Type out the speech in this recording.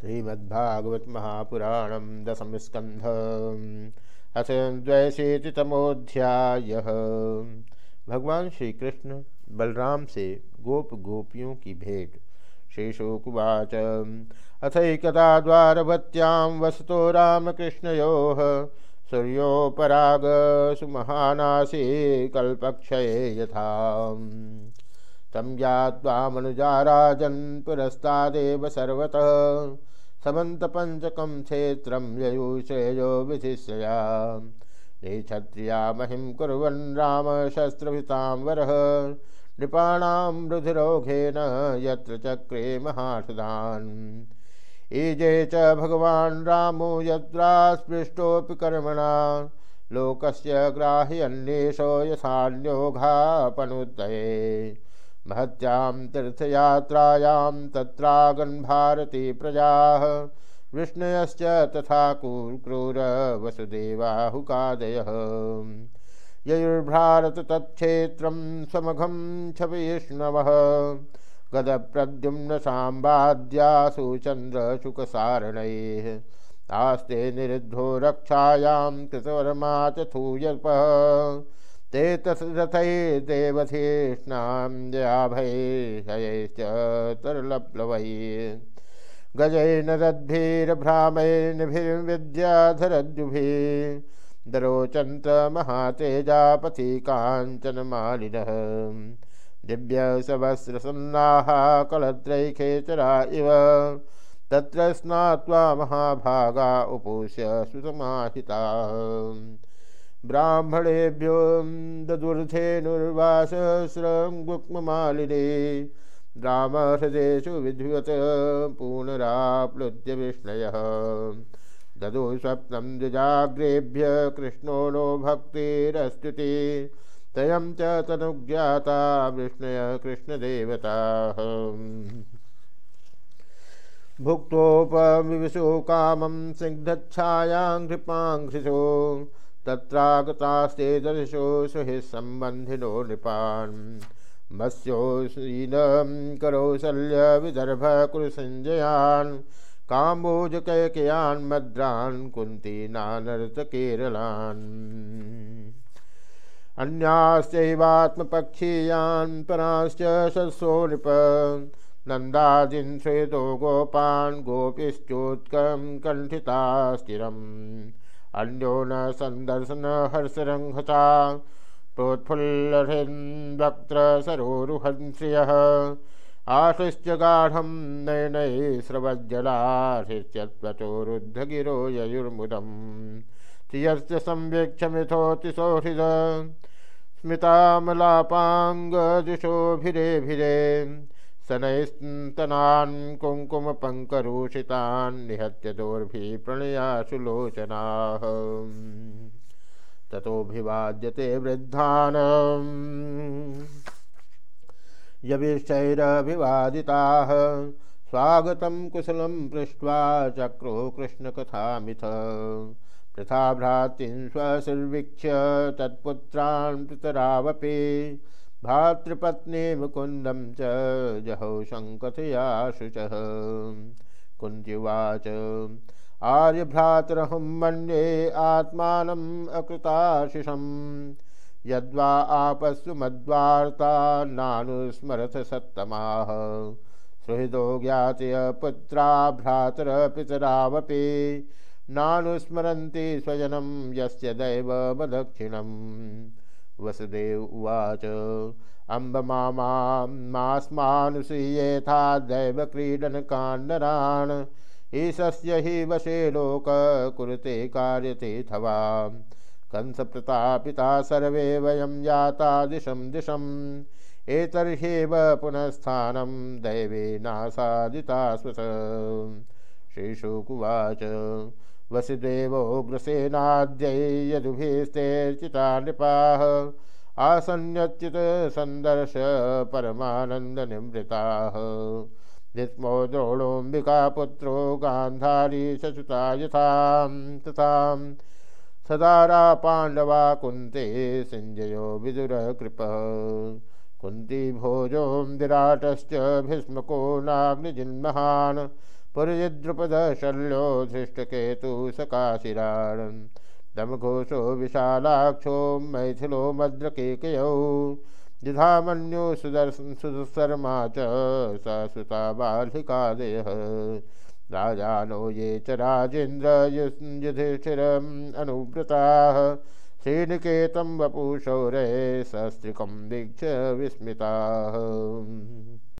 श्रीमद्भागवत महापुराण दशम स्कंध अथ द्वैशीतितमोध्याय भगवान श्री कृष्ण बलराम से गोप गोपियों की भेंट। शेषोकुवाच। अथकदा द्वारवत्यां वसतो रामकृष्णयो सूर्योपराग सुमहानासी कल्पक्षये यथा। तं ज्ञात्वा मनुजा राजन् पुरस्तादेव सर्वतः। समन्तपञ्चकं क्षेत्रं ययुश्रेयो विशिष्यया ये क्षत्रिया महिं कुर्वन् रामशस्त्रभितां वरः। नृपाणां रुधिरौघेन यत्र चक्रे ईजे च भगवान् रामो यत्रास्पृष्टोऽपि कर्मणा। लोकस्य ग्राह्यन्येषो यथान्योघापनुदये महत्यां तीर्थयात्रायां तत्रागन् भारती प्रजाः। विष्णयश्च तथा क्रूर वसुदेवाहुकादयः। ययुर्भारत तत्क्षेत्रं समघं छविष्णवः गदप्रद्युम्न साम्बाद्यासु चन्द्रशुकसारणैः आस्ते निरुद्धो रक्षायां कृतवर्मा च ते तथैर्देवधीष्णां जयाभैश्च तरलप्लवैः गजैर्नरद्भिर्भ्रामैर्निभिर्विद्याधरद्युभिः दरोचन्त महातेजापथि काञ्चनमालिनः दिव्यसवस्रसन्नाः कलत्रैखेचरा इव। तत्र स्नात्वा महाभागा उपोष्य सुसमाहिताः। ब्राह्मणेभ्यो ददुर्धेनुर्वासस्रङ्गुक्ममालिने रामहृदेषु विधिवत पूर्णराप्लुत्य विष्णयः ददु स्वप्नं द्विजाग्रेभ्य कृष्णो नो भक्तिरस्तुति। तयं च तनुज्ञाता विष्णय कृष्णदेवताः। भुक्तोपविशो कामं सिग्धच्छायां कृपाङ्घ्रिशो तत्रागतास्ते दर्शो सुहि सम्बन्धिनो नृपान्। मत्स्योसीनं कौसल्य विदर्भ कुरुसञ्जयान् काम्बोजकैकयान् मद्रान् कुन्तीनानर्तकेरलान्। अन्याश्चैवात्मपक्षीयान् पराश्च सत्सो नृप। नन्दादीन् श्वेतो गोपान् गोपीश्चोत्कं कण्ठिता स्थिरम् अन्यो न सन्दर्शन हर्षरङ्घता प्रोत्फुल्लहृन्वक्त्र सरोरुहन् श्रियः आशिश्च गाढं नयनैः स्रवज्जलाहृत्यत्वचोरुद्धगिरो ययुर्मुदम् श्रियश्च संवेक्ष्य मिथोतिसौहृद स्मितामलापाङ्गदिशोभिरेभिरे शनैस्तनान् कुङ्कुमपङ्करूषितान् निहत्य दोर्भिः प्रणयाशु लोचनाः। ततोऽभिवाद्यते वृद्धान्। यविश्चैरभिवादिताः स्वागतं कुशलं पृष्ट्वा चक्रो कृष्णकथामिथ। पृथा भ्रातॄन् स्वशिर्वीक्ष्य तत्पुत्रान् पितरावपि भातृपत्नी मुकुंदम च जहौ शङ्कथयाशुचः। कुन्त्युवाच आर्यभ्रातरहुं मन्ये आत्मानम् अकृताशिषम् यद्वा आपस्सु मद्वार्ता नानुस्मरथ सत्तमाः सुहृदो ज्ञातय पुत्रा भ्रातरपितरावपि नानुस्मरन्ति स्वजनं यस्य दैवमदक्षिणम्। वसुदेव उवाच अम्ब मामास्मानुसूयेथा दैव क्रीडनकान्नरान् ईशस्य हि वशे लोक कुरुते कार्यते थवा कंसप्रतापिता सर्वे वयं याता दिशं दिशम्। एतर्ह्येव पुनः दैवे नासादिता श्रीशुकुवाच वसुदेवोग्रसेनाद्यै यदुभिस्तेर्चिता नृपाः आसन्यच्युत सन्दर्श परमानन्दनिमृताः। भीष्मो द्रोणोऽम्बिका पुत्रो गान्धारी सचुता यथां तथां। सदारा पाण्डवा कुन्ते सिञ्जयो विदुरकृपः। कुन्ती भोजों भीष्मको नाग्निजिन्महान्। पुरद्रुपद शल्यो धृष्टकेतु सकाशिरान् दमघोषो विशालाक्षो मैथिलो मद्रकेकयौ। युधामन्यो सुदर्शन सुदर्मा च ससुता बालिकादयः राजानो ये च राजेन्द्र युधिष्ठिरम् अनुव्रताः। श्रीनिकेतं वपुशौरे सस्त्रिकं वीक्ष्य विस्मिताः।